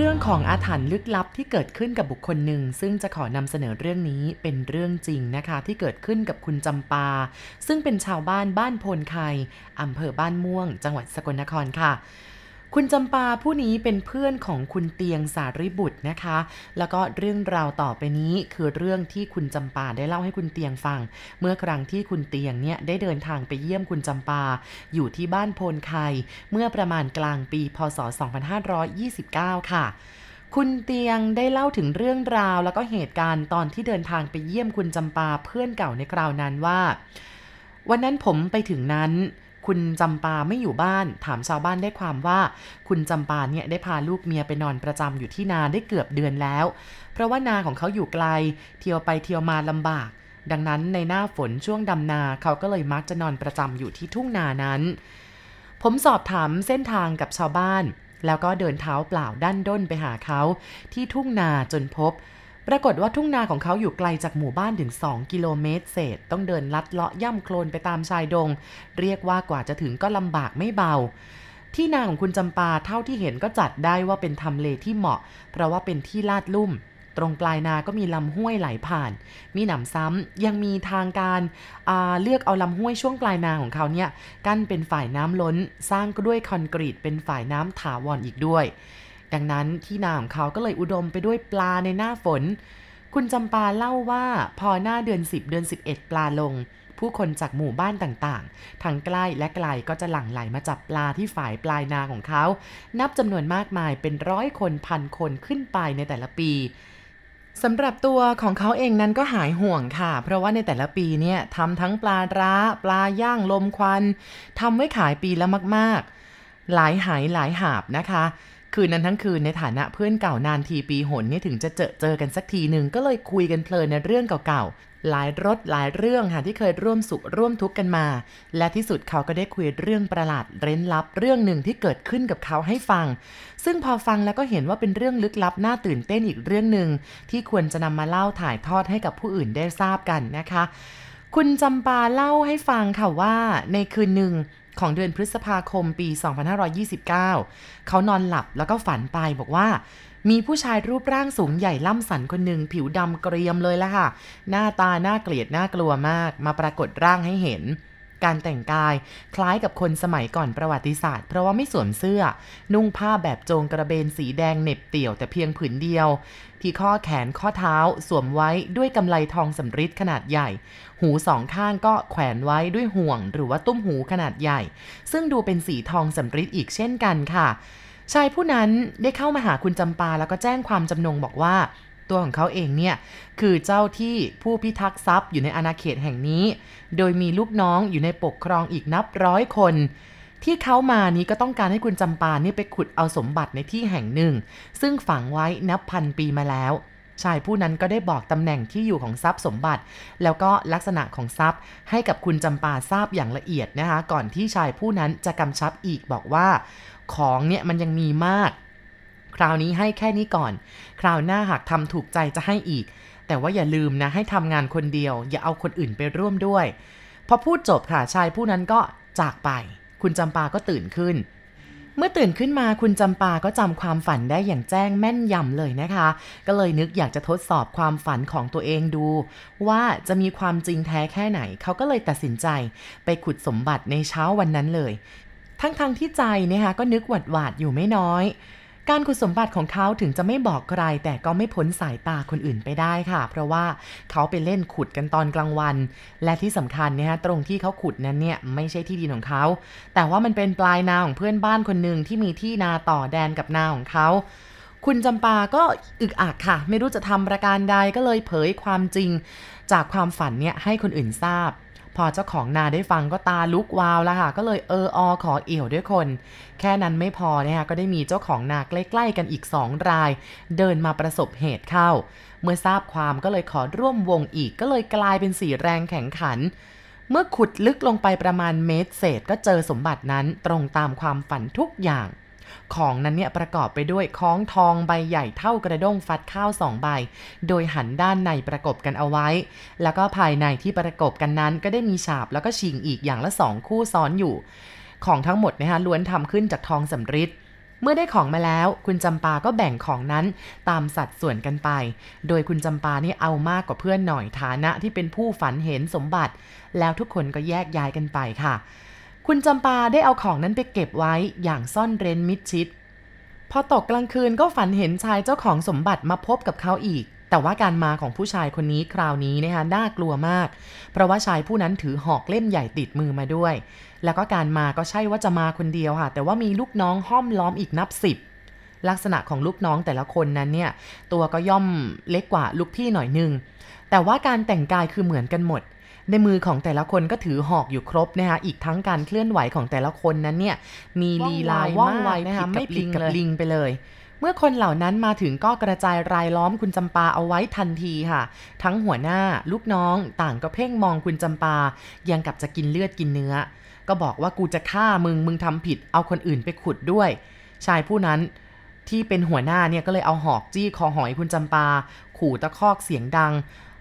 เรื่องของอาถรรพ์ลึกลับที่เกิดขึ้นกับบุคคลหนึ่ง ซึ่งจะขอนำเสนอเรื่องนี้เป็นเรื่องจริงนะคะ ที่เกิดขึ้นกับคุณจำปา ซึ่งเป็นชาวบ้านบ้านโพนไคอำเภอบ้านม่วง จังหวัดสกลนครค่ะ คุณจำปาผู้นี้เป็นเพื่อนของคุณเตียงสาริบุตรนะคะ แล้วก็เรื่องราวต่อไปนี้คือเรื่องที่คุณจำปาได้เล่าให้คุณเตียงฟัง เมื่อครั้งที่คุณเตียงเนี่ยได้เดินทางไปเยี่ยมคุณจำปา อยู่ที่บ้านโพนไคเมื่อประมาณกลางปี พศ 2529 ค่ะคุณเตียงได้เล่าถึงเรื่องราวแล้วก็เหตุการณ์ตอนที่เดินทางไปเยี่ยมคุณจำปาเพื่อนเก่าในคราวนั้นว่า วันนั้นผมไปถึงนั้น คุณจำปาไม่อยู่บ้าน ถามชาวบ้านได้ความว่า คุณจำปาเนี่ยได้พาลูกเมียไปนอนประจำอยู่ที่นาได้เกือบเดือนแล้ว เพราะว่านาของเขาอยู่ไกล เที่ยวไปเที่ยวมาลำบาก ดังนั้นในหน้าฝนช่วงดำนาเขาก็เลยมักจะนอนประจำอยู่ที่ทุ่งนานั้น ผมสอบถามเส้นทางกับชาวบ้าน แล้วก็เดินเท้าเปล่าด้านด้นไปหาเขา ที่ทุ่งนาจนพบ ปรากฏว่าทุ่งนาของเขาอยู่ไกลจากหมู่บ้านถึง 2 กิโลเมตรเศษ ต้องเดินลัดเลาะย่ำโคลนไปตามชายดง เรียกว่ากว่าจะถึงก็ลำบากไม่เบา ที่นาของคุณจำปาเท่าที่เห็นก็จัดได้ว่าเป็นทำเลที่เหมาะ เพราะว่าเป็นที่ลาดลุ่ม ตรงปลายนาก็มีลำห้วยไหลผ่าน มีหนำซ้ำยังมีทางการเลือกเอาลำห้วยช่วงปลายนาของเขาเนี่ยกั้นเป็นฝ่ายน้ำล้น สร้างก็ด้วยคอนกรีตเป็นฝ่ายน้ำถาวรออีกด้วย ดังนั้นที่นาของเขาก็เลยอุดมไปด้วยปลาในหน้าฝน คุณจำปาเล่าว่าพอหน้าเดือน 10 เดือน 11 ปลาลง ผู้คนจากหมู่บ้านต่างๆ ทั้งใกล้และไกลก็จะหลั่งไหลมาจับปลาที่ฝ่ายปลายนาของเขา นับจำนวนมากมายเป็นร้อยคนพันคนขึ้นไปในแต่ละปีสำหรับตัวของเขาเองนั้นก็หายห่วงค่ะ เพราะว่าในแต่ละปีเนี่ยทำทั้งปลาร้า ปลาย่างลมควันทำไว้ขายปีละมาก ๆ หลายหายหลายหาบนะคะ คืนนั้นทั้งคืนในฐานะเพื่อนเก่านานทีปีหนนี่ถึงจะเจอเจอกันสักทีหนึ่งก็เลยคุยกันเพลินในเรื่องเก่าๆ หลายรสหลายเรื่องค่ะที่เคยร่วมสุขร่วมทุกข์กันมา และที่สุดเขาก็ได้คุยเรื่องประหลาดเร้นลับเรื่องหนึ่งที่เกิดขึ้นกับเขาให้ฟัง ซึ่งพอฟังแล้วก็เห็นว่าเป็นเรื่องลึกลับน่าตื่นเต้นอีกเรื่องหนึ่งที่ควรจะนำมาเล่าถ่ายทอดให้กับผู้อื่นได้ทราบกันนะคะ คุณจำปาเล่าให้ฟังค่ะว่าในคืนหนึ่ง ของเดือนพฤษภาคมปี 2529 เขานอนหลับแล้วก็ฝันไปบอกว่า มีผู้ชายรูปร่างสูงใหญ่ล่ำสันคนหนึ่งผิวดำเกรียมเลยละค่ะ หน้าตาน่าเกลียดน่ากลัวมาก มาปรากฏร่างให้เห็น การแต่งกาย คล้ายกับคนสมัยก่อนประวัติศาสตร์ เพราะว่าไม่สวมเสื้อ นุ่งผ้าแบบโจงกระเบนสีแดงเหน็บเตี่ยวแต่เพียงผืนเดียว ที่ข้อแขนข้อเท้าสวมไว้ด้วยกำไลทองสำริดขนาดใหญ่ หูสองข้างก็แขวนไว้ด้วยห่วง หรือว่าตุ้มหูขนาดใหญ่ ซึ่งดูเป็นสีทองสำริดอีกเช่นกันค่ะ ชายผู้นั้นได้เข้ามาหาคุณจำปาแล้วก็แจ้งความจำนงบอกว่า ตัวของเขาเองเนี่ย คือเจ้าที่ผู้พิทักษ์ทรัพย์อยู่ในอาณาเขตแห่งนี้ โดยมีลูกน้องอยู่ในปกครองอีกนับร้อยคน ที่เขามานี้ก็ต้องการให้คุณจำปานี่ไปขุดเอาสมบัติในที่แห่งหนึ่ง ซึ่งฝังไว้นับพันปีมาแล้วชายผู้นั้นก็ได้บอกตำแหน่งที่อยู่ของทรัพย์สมบัติ แล้วก็ลักษณะของทรัพย์ ให้กับคุณจำปาทราบอย่างละเอียดนะคะ ก่อนที่ชายผู้นั้นจะกำชับอีกบอกว่า ของเนี่ยมันยังมีมาก คราวนี้ให้แค่นี้ก่อน คราวหน้าหากทำถูกใจจะให้อีก แต่ว่าอย่าลืมนะให้ทำงานคนเดียว อย่าเอาคนอื่นไปร่วมด้วย พอพูดจบค่ะชายผู้นั้นก็จากไป คุณจำปาก็ตื่นขึ้น เมื่อตื่นขึ้นมาคุณจำปาก็จำความฝันได้อย่างแจ้งแม่นยำเลยนะคะ ก็เลยนึกอยากจะทดสอบความฝันของตัวเองดู ว่าจะมีความจริงแท้แค่ไหน เขาก็เลยตัดสินใจ ไปขุดสมบัติในเช้าวันนั้นเลย ทั้งๆทที่ใจนะคะก็นึกหวาดหวาดอยู่ไม่น้อย การขุดสมบัติของเขาถึงจะไม่บอกใคร แต่ก็ไม่พ้นสายตาคนอื่นไปได้ค่ะ เพราะว่าเขาไปเล่นขุดกันตอนกลางวัน และที่สำคัญเนี่ยตรงที่เขาขุดนั้นเนี่ยไม่ใช่ที่ดินของเขา แต่ว่ามันเป็นปลายนาของเพื่อนบ้านคนหนึ่งที่มีที่นาต่อแดนกับนาของเขาคุณจำปาก็อึกอักค่ะ ไม่รู้จะทำประการใดก็เลยเผยความจริง จากความฝันเนี่ยให้คนอื่นทราบ พอเจ้าของนาได้ฟังก็ตาลุกวาวแล้วค่ะ ก็เลยเอออขอเอี่ยวด้วยคน แค่นั้นไม่พอนะคะก็ได้มีเจ้าของนาใกล้ๆกันอีกสองราย เดินมาประสบเหตุเข้า เมื่อทราบความก็เลยขอร่วมวงอีกก็เลยกลายเป็นสีแรงแข็งขัน เมื่อขุดลึกลงไปประมาณเมตรเศษก็เจอสมบัตินั้นตรงตามความฝันทุกอย่าง ของนั้นเนี่ยประกอบไปด้วยค้องทองใบใหญ่เท่ากระด้งฟัดข้าวสองใบ โดยหันด้านในประกบกันเอาไว้ แล้วก็ภายในที่ประกบกันนั้นก็ได้มีฉาบแล้วก็ชิงอีกอย่างละสองคู่ซ้อนอยู่ ของทั้งหมดนะคะล้วนทำขึ้นจากทองสำริดเมื่อได้ของมาแล้ว คุณจำปาก็แบ่งของนั้นตามสัดส่วนกันไป โดยคุณจำปานี่เอามากกว่าเพื่อนหน่อยฐานะที่เป็นผู้ฝันเห็นสมบัติ แล้วทุกคนก็แยกย้ายกันไปค่ะ คุณจำปาได้เอาของนั้นไปเก็บไว้อย่างซ่อนเร้นมิดชิด พอตกกลางคืนก็ฝันเห็นชายเจ้าของสมบัติมาพบกับเขาอีก แต่ว่าการมาของผู้ชายคนนี้คราวนี้นะคะน่ากลัวมาก เพราะว่าชายผู้นั้นถือหอกเล่มใหญ่ติดมือมาด้วย แล้วก็การมาก็ใช่ว่าจะมาคนเดียวค่ะ แต่ว่ามีลูกน้องห้อมล้อมอีกนับสิบลักษณะของลูกน้องแต่ละคนนั้นเนี่ย ตัวก็ย่อมเล็กกว่าลูกพี่หน่อยนึง แต่ว่าการแต่งกายคือเหมือนกันหมด ในมือของแต่ละคนก็ถือหอกอยู่ครบนะคะอีกทั้งการเคลื่อนไหวของแต่ละคนนั้นเนี่ย มีลีลาว่องไวนะคะไม่ผิดกับลิงไปเลยเมื่อคนเหล่านั้นมาถึงก็กระจายรายล้อมคุณจำปาเอาไว้ทันทีค่ะ ทั้งหัวหน้าลูกน้องต่างก็เพ่งมองคุณจำปา ยังกับจะกินเลือดกินเนื้อ ก็บอกว่ากูจะฆ่ามึงมึงทำผิด เอาคนอื่นไปขุดด้วย ชายผู้นั้นที่เป็นหัวหน้าเนี่ยก็เลยเอาหอกจี้คอหอยคุณจำปา ขู่ตะคอกเสียงดัง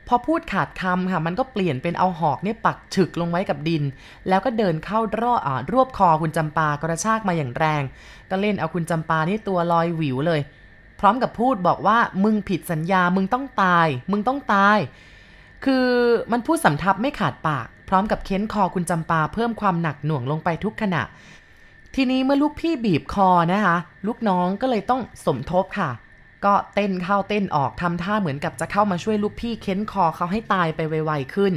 พอพูดขาดคำค่ะ มันก็เปลี่ยนเป็นเอาหอกเนี่ยปักฉึกลงไว้กับดิน แล้วก็เดินเข้ารออรวบคอคุณจำปากระชากมาอย่างแรง ก็เล่นเอาคุณจำปานี่ตัวลอยหวิวเลย พร้อมกับพูดบอกว่ามึงผิดสัญญามึงต้องตาย มึงต้องตาย คือมันพูดสำทับไม่ขาดปาก พร้อมกับเค้นคอคุณจำปาเพิ่มความหนักหน่วงลงไปทุกขณะ ทีนี้เมื่อลูกพี่บีบคอนะคะ ลูกน้องก็เลยต้องสมทบค่ะ ก็เต้นเข้าเต้นออกทำท่าเหมือนกับจะเข้ามาช่วยลูกพี่เค้นคอเขาให้ตายไปไวๆขึ้น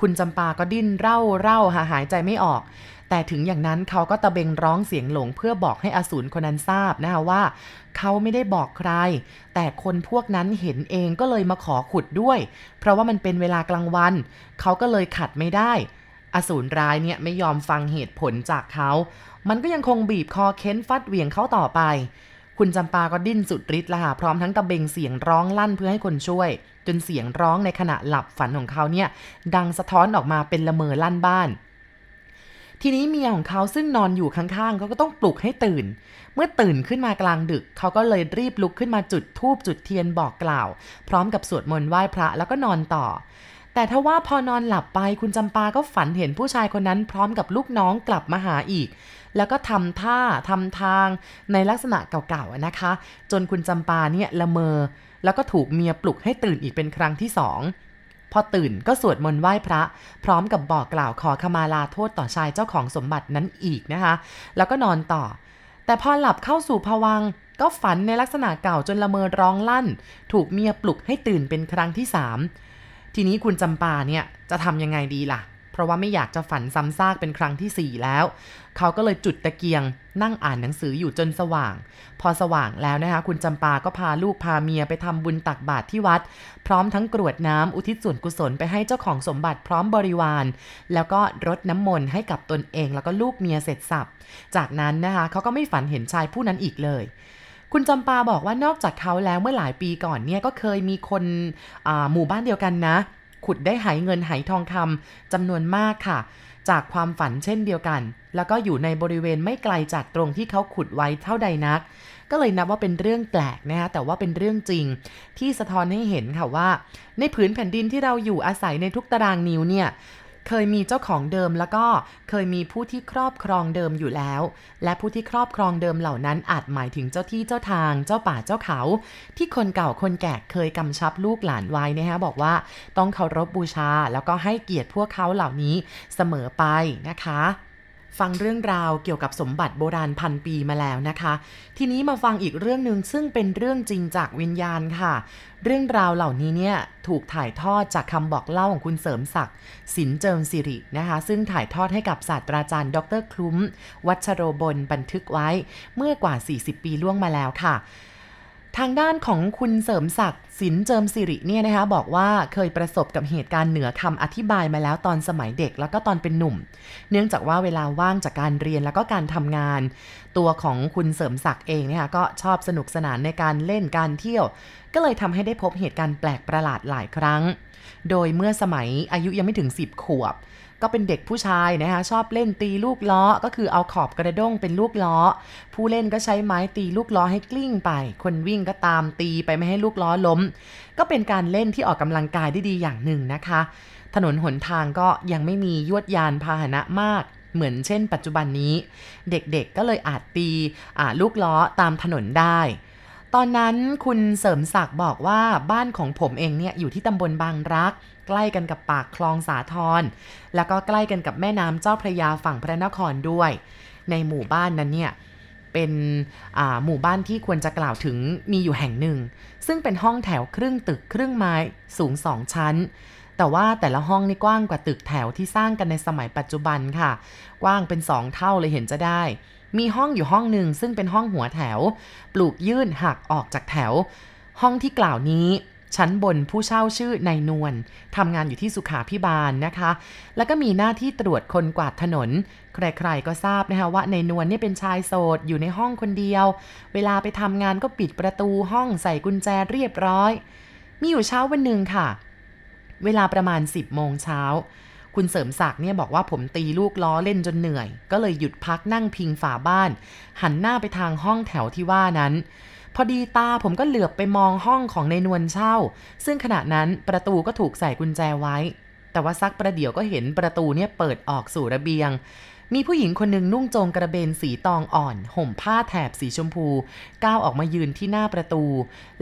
คุณจำปาก็ดิ้นเร่าเร่าหาหายใจไม่ออก แต่ถึงอย่างนั้นเขาก็ตะเบงร้องเสียงหลงเพื่อบอกให้อสูรคนนั้นทราบนะคะว่า เขาไม่ได้บอกใคร แต่คนพวกนั้นเห็นเองก็เลยมาขอขุดด้วย เพราะว่ามันเป็นเวลากลางวัน เขาก็เลยขัดไม่ได้ อสูรร้ายเนี่ยไม่ยอมฟังเหตุผลจากเขา มันก็ยังคงบีบคอเค้นฟัดเหวี่ยงเขาต่อไป คุณจำปาก็ดิ้นสุดฤทธิ์ละค่ะพร้อมทั้งตะเบงเสียงร้องลั่นเพื่อให้คนช่วย จนเสียงร้องในขณะหลับฝันของเขาเนี่ย ดังสะท้อนออกมาเป็นละเมอลั่นบ้าน ทีนี้เมียของเขาซึ่งนอนอยู่ข้างๆเขาก็ต้องปลุกให้ตื่น เมื่อตื่นขึ้นมากลางดึก เขาก็เลยรีบลุกขึ้นมาจุดธูปจุดเทียนบอกกล่าว พร้อมกับสวดมนต์ไหว้พระแล้วก็นอนต่อแต่ถ้าว่าพอนอนหลับไปคุณจำปาก็ฝันเห็นผู้ชายคนนั้นพร้อมกับลูกน้องกลับมาหาอีก แล้วก็ทำท่าทำทางในลักษณะเก่าๆนะคะ จนคุณจำปาเนี่ยละเมอ แล้วก็ถูกเมียปลุกให้ตื่นอีกเป็นครั้งที่สองพอตื่นก็สวดมนต์ไหว้พระ พร้อมกับบอกกล่าวขอขมาลาโทษต่อชายเจ้าของสมบัตินั้นอีกนะคะ แล้วก็นอนต่อ แต่พอหลับเข้าสู่ภวังก็ฝันในลักษณะเก่าจนละเมอร้องลั่น ถูกเมียปลุกให้ตื่นเป็นครั้งที่สามทีนี้คุณจำปาเนี่ยจะทำยังไงดีล่ะ เพราะว่าไม่อยากจะฝันซ้ำซากเป็นครั้งที่ 4 แล้ว เขาก็เลยจุดตะเกียง นั่งอ่านหนังสืออยู่จนสว่าง พอสว่างแล้วนะคะ คุณจำปาก็พาลูกพาเมียไปทำบุญตักบาตรที่วัด พร้อมทั้งกรวดน้ำอุทิศส่วนกุศลไปให้เจ้าของสมบัติพร้อมบริวาร แล้วก็รดน้ำมนต์ให้กับตนเอง แล้วก็ลูกเมียเสร็จสับ จากนั้นนะคะเขาก็ไม่ฝันเห็นชายผู้นั้นอีกเลยคุณจำปาบอกว่านอกจากเขาแล้วเมื่อหลายปีก่อนเนี่ยก็เคยมีคนหมู่บ้านเดียวกันนะ ขุดได้หายเงินหายทองคำจำนวนมากค่ะ จากความฝันเช่นเดียวกัน แล้วก็อยู่ในบริเวณไม่ไกลจากตรงที่เขาขุดไว้เท่าใดนัก ก็เลยนับว่าเป็นเรื่องแปลกนะคะแต่ว่าเป็นเรื่องจริง ที่สะท้อนให้เห็นค่ะว่า ในผืนแผ่นดินที่เราอยู่อาศัยในทุกตารางนิ้วเนี่ย เคยมีเจ้าของเดิมแล้วก็เคยมีผู้ที่ครอบครองเดิมอยู่แล้ว และผู้ที่ครอบครองเดิมเหล่านั้นอาจหมายถึงเจ้าที่เจ้าทาง เจ้าป่าเจ้าเขา ที่คนเก่าคนแก่เคยกำชับลูกหลานไว้นะฮะบอกว่าต้องเคารพบบูชาแล้วก็ให้เกียรติพวกเขาเหล่านี้เสมอไปนะคะ ฟังเรื่องราวเกี่ยวกับสมบัติโบราณพันปีมาแล้วนะคะ ทีนี้มาฟังอีกเรื่องหนึ่งซึ่งเป็นเรื่องจริงจากวิญญาณค่ะ เรื่องราวเหล่านี้เนี่ยถูกถ่ายทอดจากคำบอกเล่าของคุณเสริมศักดิ์สินเจิมสิรินะคะ ซึ่งถ่ายทอดให้กับศาสตราจารย์ ดรคลุ้ม วัชโรบลบันทึกไว้เมื่อกว่า 40 ปีล่วงมาแล้วค่ะ ทางด้านของคุณเสริมศักดิ์สินเจิมสิริเนี่ยนะคะบอกว่าเคยประสบกับเหตุการณ์เหนือคำอธิบายมาแล้วตอนสมัยเด็กแล้วก็ตอนเป็นหนุ่ม เนื่องจากว่าเวลาว่างจากการเรียนแล้วก็การทำงาน ตัวของคุณเสริมศักดิ์เองเนี่ยก็ชอบสนุกสนานในการเล่นการเที่ยว ก็เลยทำให้ได้พบเหตุการณ์แปลกประหลาดหลายครั้ง โดยเมื่อสมัยอายุยังไม่ถึง 10 ขวบ ก็เป็นเด็กผู้ชายนะคะชอบเล่นตีลูกล้อก็คือเอาขอบกระด้งเป็นลูกล้อ ผู้เล่นก็ใช้ไม้ตีลูกล้อให้กลิ้งไป คนวิ่งก็ตามตีไปไม่ให้ลูกล้อล้ม ก็เป็นการเล่นที่ออกกำลังกายได้ดีอย่างหนึ่งนะคะ ถนนหนทางก็ยังไม่มียวดยานพาหนะมากเหมือนเช่นปัจจุบันนี้ เด็กๆก็เลยอาจตีลูกล้อตามถนนได้ ตอนนั้นคุณเสริมศักดิ์บอกว่าบ้านของผมเองเนี่ยอยู่ที่ตำบลบางรัก ใกล้กันกับปากคลองสาทรแล้วก็ใกล้กันกับแม่น้ำเจ้าพระยาฝั่งพระนครด้วย ในหมู่บ้านนั้นเนี่ยเป็นหมู่บ้านที่ควรจะกล่าวถึงมีอยู่แห่งหนึ่ง ซึ่งเป็นห้องแถวครึ่งตึกครึ่งไม้สูงสองชั้น แต่ว่าแต่ละห้องนี่กว้างกว่าตึกแถวที่สร้างกันในสมัยปัจจุบันค่ะ กว้างเป็นสองเท่าเลยเห็นจะได้ มีห้องอยู่ห้องหนึ่งซึ่งเป็นห้องหัวแถว ปลูกยื่นหักออกจากแถว ห้องที่กล่าวนี้ชั้นบนผู้เช่าชื่อนายนวลทำงานอยู่ที่สุขาพิบาลนะคะ แล้วก็มีหน้าที่ตรวจคนกวาดถนน ใครๆก็ทราบนะคะว่านายนวลนี่เป็นชายโสดอยู่ในห้องคนเดียว เวลาไปทำงานก็ปิดประตูห้องใส่กุญแจเรียบร้อย มีอยู่เช้าวันหนึ่งค่ะ เวลาประมาณ 10โมงเช้า คุณเสริมศักดิ์เนี่ยบอกว่าผมตีลูกล้อเล่นจนเหนื่อย ก็เลยหยุดพักนั่งพิงฝาบ้าน หันหน้าไปทางห้องแถวที่ว่านั้น พอดีตาผมก็เหลือบไปมองห้องของในนวลเช่า ซึ่งขณะนั้นประตูก็ถูกใส่กุญแจไว้ แต่ว่าซักประเดี๋ยวก็เห็นประตูเนี่ยเปิดออกสู่ระเบียงมีผู้หญิงคนหนึ่งนุ่งโจงกระเบนสีตองอ่อน ห่มผ้าแถบสีชมพู ก้าวออกมายืนที่หน้าประตู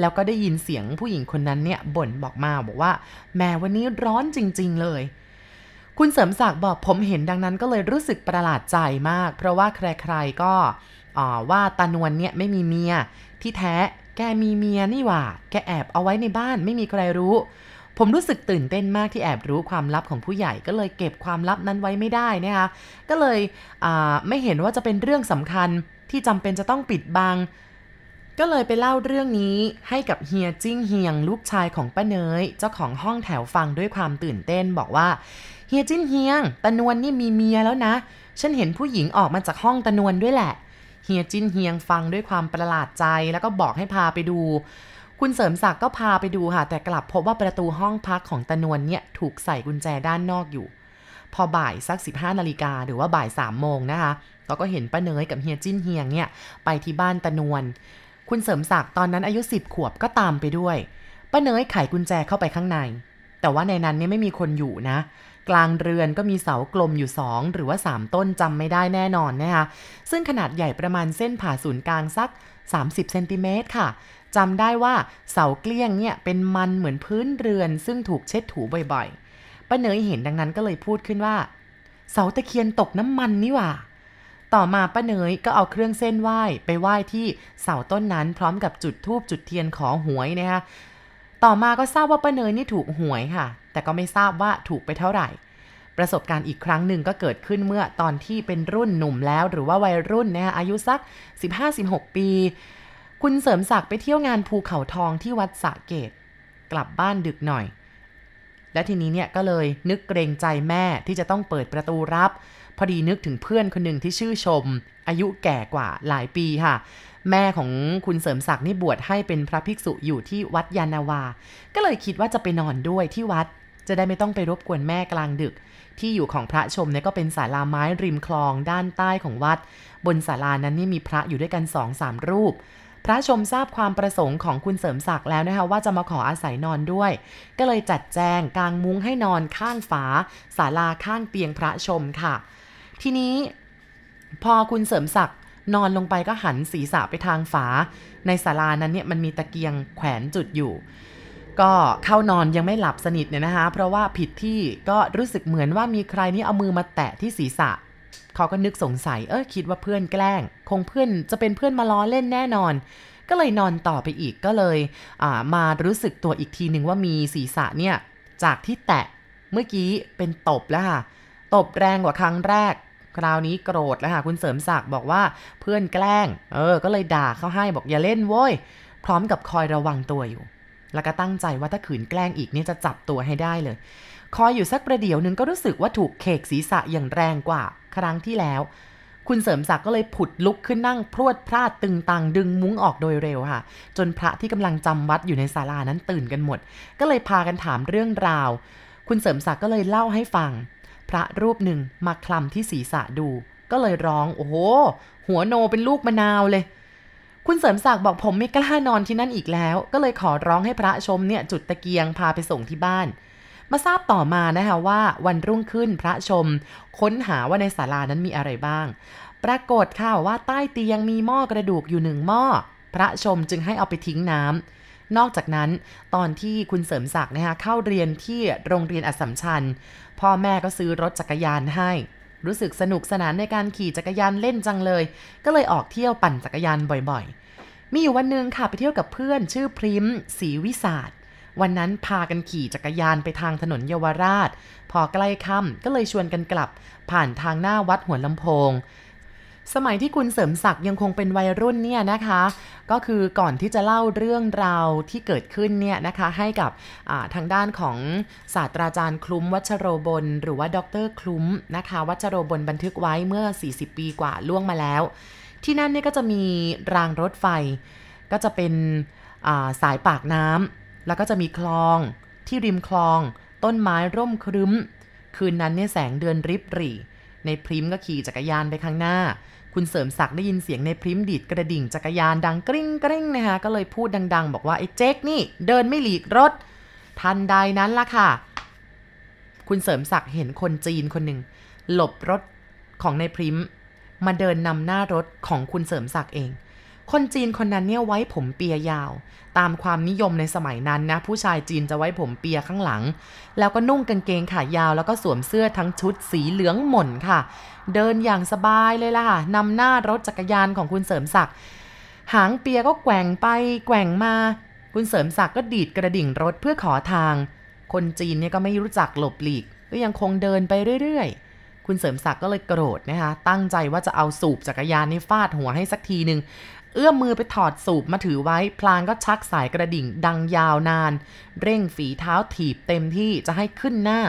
แล้วก็ได้ยินเสียงผู้หญิงคนนั้นเนี่ยบ่นบอกมาบอกว่า แม่วันนี้ร้อนจริง ๆ เลย คุณเสริมศักดิ์บอกผมเห็นดังนั้นก็เลยรู้สึกประหลาดใจมาก เพราะว่าใครๆก็ว่าตานวลเนี่ยไม่มีเมีย ที่แท้แกมีเมียนี่หว่า แกแอบเอาไว้ในบ้านไม่มีใครรู้ ผมรู้สึกตื่นเต้นมากที่แอบรู้ความลับของผู้ใหญ่ก็เลยเก็บความลับนั้นไว้ไม่ได้นะคะก็เลยไม่เห็นว่าจะเป็นเรื่องสำคัญที่จำเป็นจะต้องปิดบังก็เลยไปเล่าเรื่องนี้ให้กับเฮียจิ้งเฮียงลูกชายของป้าเนยเจ้าของห้องแถวฟังด้วยความตื่นเต้นบอกว่า เฮียจิ้งเฮียงตะนวนนี่มีเมียแล้วนะ ฉันเห็นผู้หญิงออกมาจากห้องตะนวนด้วยแหละ เฮียจิ้นเฮียงฟังด้วยความประหลาดใจแล้วก็บอกให้พาไปดู คุณเสริมศักดิ์ก็พาไปดูค่ะ แต่กลับพบว่าประตูห้องพักของตะนวนเนี่ยถูกใส่กุญแจด้านนอกอยู่ พอบ่ายสัก 15นาฬิกาหรือว่าบ่ายสามโมงนะคะเราก็เห็นป้าเนยกับเฮียจิ้นเฮียงเนี่ยไปที่บ้านตะนวน คุณเสริมศักดิ์ตอนนั้นอายุ 10 ขวบก็ตามไปด้วยป้าเนยไขกุญแจเข้าไปข้างใน แต่ว่าในนั้นเนี่ยไม่มีคนอยู่นะ กลางเรือนก็มีเสากลมอยู่ 2 หรือว่า 3 ต้นจำไม่ได้แน่นอนนะคะซึ่งขนาดใหญ่ประมาณเส้นผ่าศูนย์กลางสัก 30เซนติเมตรค่ะจำได้ว่าเสาเกลี้ยงเนี่ยเป็นมันเหมือนพื้นเรือน ซึ่งถูกเช็ดถูบ่อยๆป้าเนยเห็นดังนั้นก็เลยพูดขึ้นว่า เสาตะเคียนตกน้ำมันนี่ว่าต่อมาป้าเนยก็เอาเครื่องเส้นไหว้ไปไหว้ที่เสาต้นนั้นพร้อมกับจุดทูบจุดเทียนขอหวยนะคะ ต่อมาก็ทราบว่าป้าเนยนี่ถูกหวยค่ะ แต่ก็ไม่ทราบว่าถูกไปเท่าไหร่ ประสบการณ์อีกครั้งหนึ่งก็เกิดขึ้นเมื่อตอนที่เป็นรุ่นหนุ่มแล้ว หรือว่าวัยรุ่นนะอายุสัก 15-16 ปี คุณเสริมศักดิ์ไปเที่ยวงานภูเขาทองที่วัดสะเกตกลับบ้านดึกหน่อย และทีนี้เนี่ยก็เลยนึกเกรงใจแม่ที่จะต้องเปิดประตูรับ พอดีนึกถึงเพื่อนคนหนึ่งที่ชื่อชม อายุแก่กว่าหลายปีค่ะ แม่ของคุณเสริมศักดิ์นี่บวชให้เป็นพระภิกษุอยู่ที่วัดยานาวา ก็เลยคิดว่าจะไปนอนด้วยที่วัด จะได้ไม่ต้องไปรบกวนแม่กลางดึก ที่อยู่ของพระชมเนี่ยก็เป็นศาลาไม้ริมคลองด้านใต้ของวัด บนศาลานั้นนี่มีพระอยู่ด้วยกันสองสามรูปพระชมทราบความประสงค์ของคุณเสริมศักดิ์แล้วนะคะว่าจะมาขออาศัยนอนด้วย ก็เลยจัดแจงกางมุ้งให้นอนข้างฝาศาลาข้างเตียงพระชมค่ะ ทีนี้พอคุณเสริมศักดิ์นอนลงไปก็หันศีรษะไปทางฝา ในศาลานั้นเนี่ยมันมีตะเกียงแขวนจุดอยู่ ก็เข้านอนยังไม่หลับสนิทเนี่ยนะคะ เพราะว่าผิดที่ก็รู้สึกเหมือนว่ามีใครนี่เอามือมาแตะที่ศีรษะ เขาก็นึกสงสัยเออคิดว่าเพื่อนแกล้ง คงเพื่อนจะเป็นเพื่อนมาล้อเล่นแน่นอน ก็เลยนอนต่อไปอีกก็เลยมารู้สึกตัวอีกทีหนึ่งว่ามีศีรษะเนี่ยจากที่แตะเมื่อกี้เป็นตบแล้วค่ะตบแรงกว่าครั้งแรก คราวนี้โกรธแล้วค่ะคุณเสริมศักดิ์บอกว่าเพื่อนแกล้ง เออ ก็เลยด่าเขาให้บอกอย่าเล่นโว้ย พร้อมกับคอยระวังตัวอยู่ แล้วก็ตั้งใจว่าถ้าขืนแกล้งอีกนี่จะจับตัวให้ได้เลย คอยอยู่สักประเดี๋ยวนึงก็รู้สึกว่าถูกเคกศีรษะอย่างแรงกว่า ครั้งที่แล้ว คุณเสริมศักดิ์ก็เลยผุดลุกขึ้นนั่งพรวดพลาดตึงตังดึงมุ้งออกโดยเร็วค่ะ จนพระที่กำลังจำวัดอยู่ในศาลานั้นตื่นกันหมด ก็เลยพากันถามเรื่องราว คุณเสริมศักดิ์ก็เลยเล่าให้ฟัง พระรูปหนึ่งมาคลำที่ศีรษะดู ก็เลยร้อง โอ้โห หัวโนเป็นลูกมะนาวเลย คุณเสริมศักดิ์บอกผมไม่กล้านอนที่นั่นอีกแล้ว ก็เลยขอร้องให้พระชมเนี่ยจุดตะเกียงพาไปส่งที่บ้าน มาทราบต่อมานะคะว่าวันรุ่งขึ้นพระชม ค้นหาว่าในศาลานั้นมีอะไรบ้าง ปรากฏค่ะว่าใต้เตียงมีหม้อกระดูกอยู่หนึ่งหม้อ พระชมจึงให้เอาไปทิ้งน้ำนอกจากนั้นตอนที่คุณเสริมศักดิ์นะคะเข้าเรียนที่โรงเรียนอสมชัญ พ่อแม่ก็ซื้อรถจักรยานให้ รู้สึกสนุกสนานในการขี่จักรยานเล่นจังเลย ก็เลยออกเที่ยวปั่นจักรยานบ่อยๆ มีอยู่วันหนึ่งค่ะไปเที่ยวกับเพื่อนชื่อพริมศรีวิสาดวันนั้นพากันขี่จักรยานไปทางถนนเยาวราช พอใกล้ค่ำก็เลยชวนกันกลับ ผ่านทางหน้าวัดหัวลำโพง สมัยที่คุณเสริมศักดิ์ยังคงเป็นวัยรุ่นเนี่ยนะคะ ก็คือก่อนที่จะเล่าเรื่องราวที่เกิดขึ้นเนี่ยนะคะให้กับทางด้านของศาสตราจารย์คลุ้มวัชโรบลหรือว่าดรคลุ้มนะคะ วัชโรบลบันทึกไว้เมื่อ 40 ปีกว่าล่วงมาแล้ว ที่นั่นเนี่ยก็จะมีรางรถไฟ ก็จะเป็นสายปากน้ำแล้วก็จะมีคลองที่ริมคลอง ต้นไม้ร่มครึ้ม คืนนั้นเนี่ยแสงเดือนริบหรี่ ในพริมก็ขี่จักรยานไปข้างหน้า คุณเสริมศักดิ์ได้ยินเสียงในพริมดีดกระดิ่งจักรยานดังกริ้งกริ้งนะคะก็เลยพูดดัง ๆ บอกว่าไอ้เจ๊กนี่เดินไม่หลีกรถ ทันใดนั้นล่ะค่ะ คุณเสริมศักดิ์เห็นคนจีนคนหนึ่งหลบรถของในพริมมาเดินนำหน้ารถของคุณเสริมศักดิ์เอง คนจีนคนนั้นเนี่ยไว้ผมเปียยาว ตามความนิยมในสมัยนั้นนะ ผู้ชายจีนจะไว้ผมเปียข้างหลัง แล้วก็นุ่งกางเกงขายาว แล้วก็สวมเสื้อทั้งชุดสีเหลืองหม่นค่ะ เดินอย่างสบายเลยล่ะค่ะนำหน้ารถจักรยานของคุณเสริมศักดิ์หางเปียก็แกว่งไปแกว่งมา คุณเสริมศักดิ์ก็ดีดกระดิ่งรถเพื่อขอทาง คนจีนเนี่ยก็ไม่รู้จักหลบหลีก ก็ยังคงเดินไปเรื่อยๆคุณเสริมศักดิ์ก็เลยโกรธนะคะ ตั้งใจว่าจะเอาสูบจักรยานนี่ฟาดหัวให้สักทีหนึ่ง เอื้อมมือไปถอดสูบมาถือไว้ พลางก็ชักสายกระดิ่งดังยาวนาน เร่งฝีเท้าถีบเต็มที่จะให้ขึ้นหน้า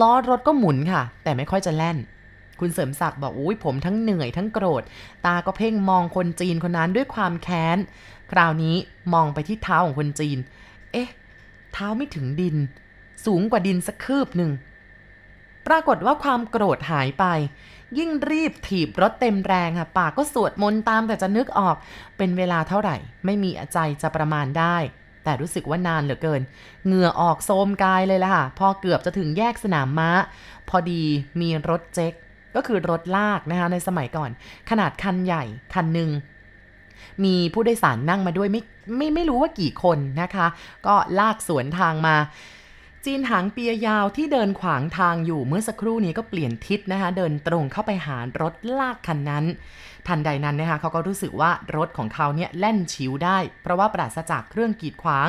ล้อรถก็หมุนค่ะ แต่ไม่ค่อยจะแล่น คุณเสริมศักดิ์บอกอุ้ยผมทั้งเหนื่อยทั้งโกรธ ตาก็เพ่งมองคนจีนคนนั้นด้วยความแค้น คราวนี้มองไปที่เท้าของคนจีน เอ๊ะ เท้าไม่ถึงดิน สูงกว่าดินสักคืบหนึ่ง ปรากฏว่าความโกรธหายไป ยิ่งรีบถีบรถเต็มแรงค่ะ ปากก็สวดมนต์ตามแต่จะนึกออก เป็นเวลาเท่าไหร่ ไม่มีใจจะประมาณได้ แต่รู้สึกว่านานเหลือเกิน เหงื่อออกโซมกายเลยล่ะค่ะ พอเกือบจะถึงแยกสนามม้า พอดีมีรถเจ็กก็คือรถลากนะคะในสมัยก่อน ขนาดคันใหญ่คันหนึ่งมีผู้โดยสารนั่งมาด้วยไม่ไม่ไม่รู้ว่ากี่คนนะคะ ก็ลากสวนทางมา จีนหางเปียยาวที่เดินขวางทางอยู่เมื่อสักครู่นี้ก็เปลี่ยนทิศนะคะ เดินตรงเข้าไปหารถลากคันนั้น ทันใดนั้นนะคะเขาก็รู้สึกว่ารถของเขาเนี่ยแล่นฉิวได้ เพราะว่าปราศจากเครื่องกีดขวาง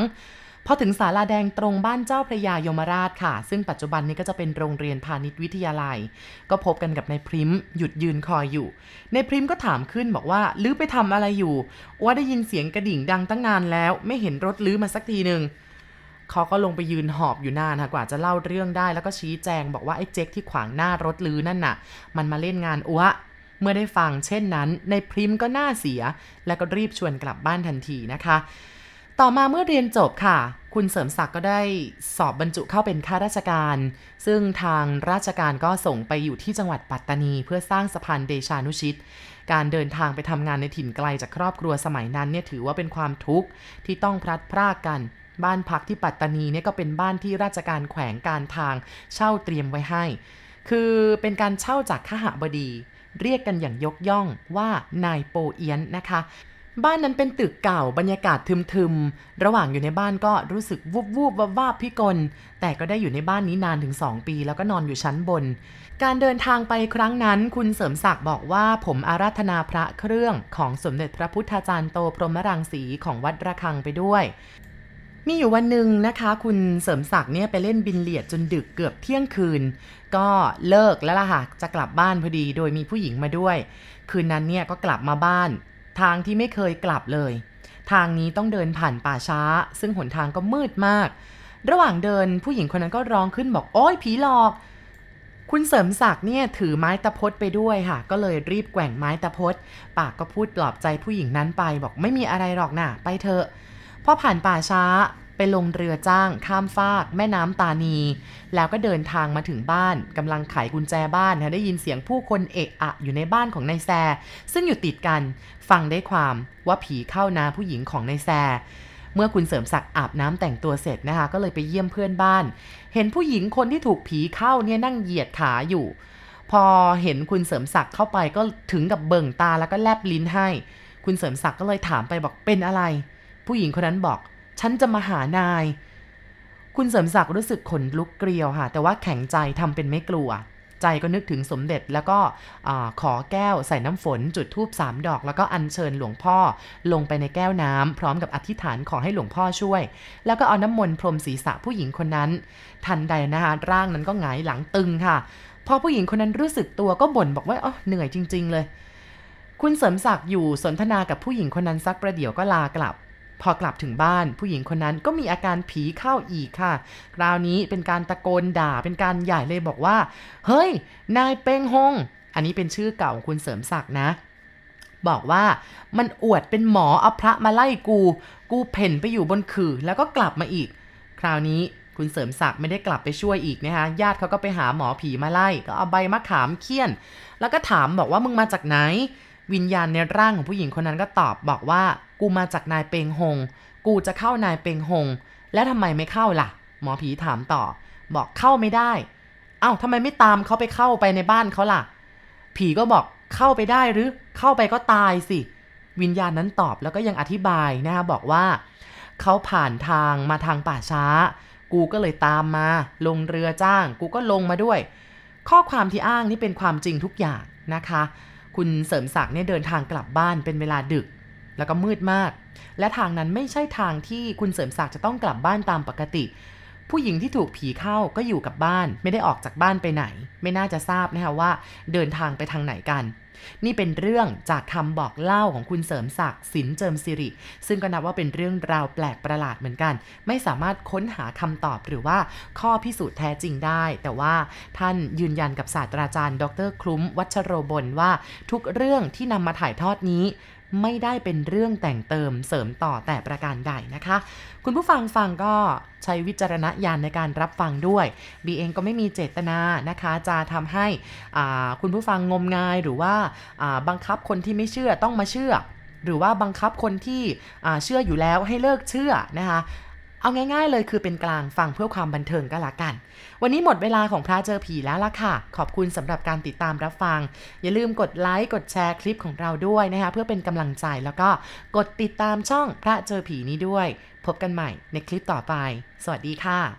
พอถึงศาลาแดงตรงบ้านเจ้าพระยายมราชค่ะ ซึ่งปัจจุบันนี้ก็จะเป็นโรงเรียนพาณิชย์วิทยาลัย ก็พบกันกับนายพริมหยุดยืนคอยอยู่นายพริมก็ถามขึ้นบอกว่าลื้อไปทำอะไรอยู่ ว่าได้ยินเสียงกระดิ่งดังตั้งนานแล้ว ไม่เห็นรถลื้อมาสักทีหนึ่ง เขาก็ลงไปยืนหอบอยู่นานค่ะกว่าจะเล่าเรื่องได้ แล้วก็ชี้แจงบอกว่าไอ้เจ๊กที่ขวางหน้ารถลือนั่นน่ะ มันมาเล่นงานอ้วเมื่อได้ฟังเช่นนั้น ในพริมก็หน่าเสีย แล้วก็รีบชวนกลับบ้านทันทีนะคะ ต่อมาเมื่อเรียนจบค่ะ คุณเสริมศักดิ์ก็ได้สอบบรรจุเข้าเป็นข้าราชการ ซึ่งทางราชการก็ส่งไปอยู่ที่จังหวัดปัตตานี เพื่อสร้างสะพานเดชานุชิต การเดินทางไปทำงานในถิ่นไกลจากครอบครัวสมัยนั้นเนี่ยถือว่าเป็นความทุกข์ที่ต้องพลัดพรากกัน บ้านพักที่ปัตตานีเนี่ยก็เป็นบ้านที่ราชการแขวงการทางเช่าเตรียมไว้ให้ คือเป็นการเช่าจากข้าหบดี เรียกกันอย่างยกย่องว่านายโปเอียนนะคะบ้านนั้นเป็นตึกเก่าบรรยากาศทึมๆ ระหว่างอยู่ในบ้านก็รู้สึกวูบวูบวาบพิกล แต่ก็ได้อยู่ในบ้านนี้นานถึง 2 ปี แล้วก็นอนอยู่ชั้นบน การเดินทางไปครั้งนั้น คุณเสริมศักดิ์บอกว่าผมอาราธนาพระเครื่องของสมเด็จพระพุทธาจารย์โตพรหมรังสีของวัดระฆังไปด้วย มีอยู่วันหนึ่งนะคะ คุณเสริมศักดิ์เนี่ยไปเล่นบินเลียดจนดึกเกือบเที่ยงคืน ก็เลิกแล้วล่ะค่ะจะกลับบ้านพอดีโดยมีผู้หญิงมาด้วย คืนนั้นเนี่ยก็กลับมาบ้าน ทางที่ไม่เคยกลับเลย ทางนี้ต้องเดินผ่านป่าช้า ซึ่งหนทางก็มืดมาก ระหว่างเดินผู้หญิงคนนั้นก็ร้องขึ้นบอกโอ้ยผีหลอก คุณเสริมศักดิ์เนี่ยถือไม้ตะพดไปด้วยค่ะ ก็เลยรีบแกว่งไม้ตะพดปากก็พูดปลอบใจผู้หญิงนั้นไปบอกไม่มีอะไรหรอกนะ่ะไปเถอะ พอผ่านป่าช้าไปลงเรือจ้างข้ามฟากแม่น้ำตานี แล้วก็เดินทางมาถึงบ้านกำลังไขกุญแจบ้านนะได้ยินเสียงผู้คนเอะอะอยู่ในบ้านของนายแซ ซึ่งอยู่ติดกันฟังได้ความว่าผีเข้านาผู้หญิงของนายแซ เมื่อคุณเสริมศักดิ์อาบน้ำแต่งตัวเสร็จนะคะก็เลยไปเยี่ยมเพื่อนบ้าน เห็นผู้หญิงคนที่ถูกผีเข้าเนี่ยนั่งเหยียดขาอยู่ พอเห็นคุณเสริมศักดิ์เข้าไปก็ถึงกับเบิ่งตาแล้วก็แลบลิ้นให้ คุณเสริมศักดิ์ก็เลยถามไปบอกเป็นอะไร ผู้หญิงคนนั้นบอก ฉันจะมาหานาย คุณเสริมศักดิ์รู้สึกขนลุกเกลียวค่ะ แต่ว่าแข็งใจทำเป็นไม่กลัว ใจก็นึกถึงสมเด็จแล้วก็ขอแก้วใส่น้ำฝน จุดธูปสามดอก แล้วก็อัญเชิญหลวงพ่อ ลงไปในแก้วน้ำพร้อมกับอธิษฐานขอให้หลวงพ่อช่วย แล้วก็เอาน้ำมนต์พรมศีรษะผู้หญิงคนนั้น ทันใดนะคะร่างนั้นก็หงายหลังตึงค่ะพอผู้หญิงคนนั้นรู้สึกตัวก็บ่นบอกว่าอ๋อเหนื่อยจริง ๆ เลย คุณเสริมศักดิ์อยู่สนทนากับผู้หญิงคนนั้นสักประเดี๋ยวก็ลากลับ พอกลับถึงบ้าน ผู้หญิงคนนั้นก็มีอาการผีเข้าอีกค่ะ คราวนี้เป็นการตะโกนด่าเป็นการใหญ่เลยบอกว่า เฮ้ย นายเปงฮง อันนี้เป็นชื่อเก่าของคุณเสริมศักดิ์นะ บอกว่ามันอวดเป็นหมอเอาพระมาไล่กู กูเพ่นไปอยู่บนขื่อแล้วก็กลับมาอีก คราวนี้คุณเสริมศักดิ์ไม่ได้กลับไปช่วยอีกนะคะญาติเขาก็ไปหาหมอผีมาไล่ ก็เอาใบมะขามเคี่ยน แล้วก็ถามบอกว่ามึงมาจากไหน วิญญาณในร่างของผู้หญิงคนนั้นก็ตอบบอกว่า กูมาจากนายเปงฮงกูจะเข้านายเปงฮงแล้วทำไมไม่เข้าล่ะ หมอผีถามต่อ บอกเข้าไม่ได้ เอ้าทำไมไม่ตามเขาไปเข้าไปในบ้านเขาล่ะ ผีก็บอกเข้าไปได้หรือ เข้าไปก็ตายสิ วิญญาณนั้นตอบแล้วก็ยังอธิบายนะคะบอกว่า เขาผ่านทางมาทางป่าช้า กูก็เลยตามมา ลงเรือจ้าง กูก็ลงมาด้วย ข้อความที่อ้างนี่เป็นความจริงทุกอย่างนะคะ คุณเสริมศักดิ์เนี่ยเดินทางกลับบ้านเป็นเวลาดึก แล้วก็มืดมาก และทางนั้นไม่ใช่ทางที่คุณเสริมศักดิ์จะต้องกลับบ้านตามปกติ ผู้หญิงที่ถูกผีเข้าก็อยู่กับบ้าน ไม่ได้ออกจากบ้านไปไหน ไม่น่าจะทราบนะคะว่า เดินทางไปทางไหนกัน นี่เป็นเรื่องจากคำบอกเล่าของคุณเสริมศักดิ์สินเจิมสิริ ซึ่งก็นับว่าเป็นเรื่องราวแปลกประหลาดเหมือนกัน ไม่สามารถค้นหาคำตอบหรือว่าข้อพิสูจน์แท้จริงได้ แต่ว่าท่านยืนยันกับศาสตราจารย์ ดรคลุ้มวัชโรบลว่าทุกเรื่องที่นำมาถ่ายทอดนี้ ไม่ได้เป็นเรื่องแต่งเติมเสริมต่อแต่ประการใดนะคะ คุณผู้ฟังฟังก็ใช้วิจารณญาณในการรับฟังด้วยบีเองก็ไม่มีเจตนานะคะ จะทำให้คุณผู้ฟังงมงายหรือว่าาบังคับคนที่ไม่เชื่อต้องมาเชื่อ หรือว่าบังคับคนที่เชื่ออยู่แล้วให้เลิกเชื่อนะคะ เอาง่ายๆเลยคือเป็นกลางฟังเพื่อความบันเทิงก็แล้วกัน วันนี้หมดเวลาของพระเจอผีแล้วล่ะค่ะ ขอบคุณสำหรับการติดตามรับฟัง อย่าลืมกดไลค์กดแชร์คลิปของเราด้วยนะคะเพื่อเป็นกำลังใจแล้วก็กดติดตามช่องพระเจอผีนี้ด้วย พบกันใหม่ในคลิปต่อไป สวัสดีค่ะ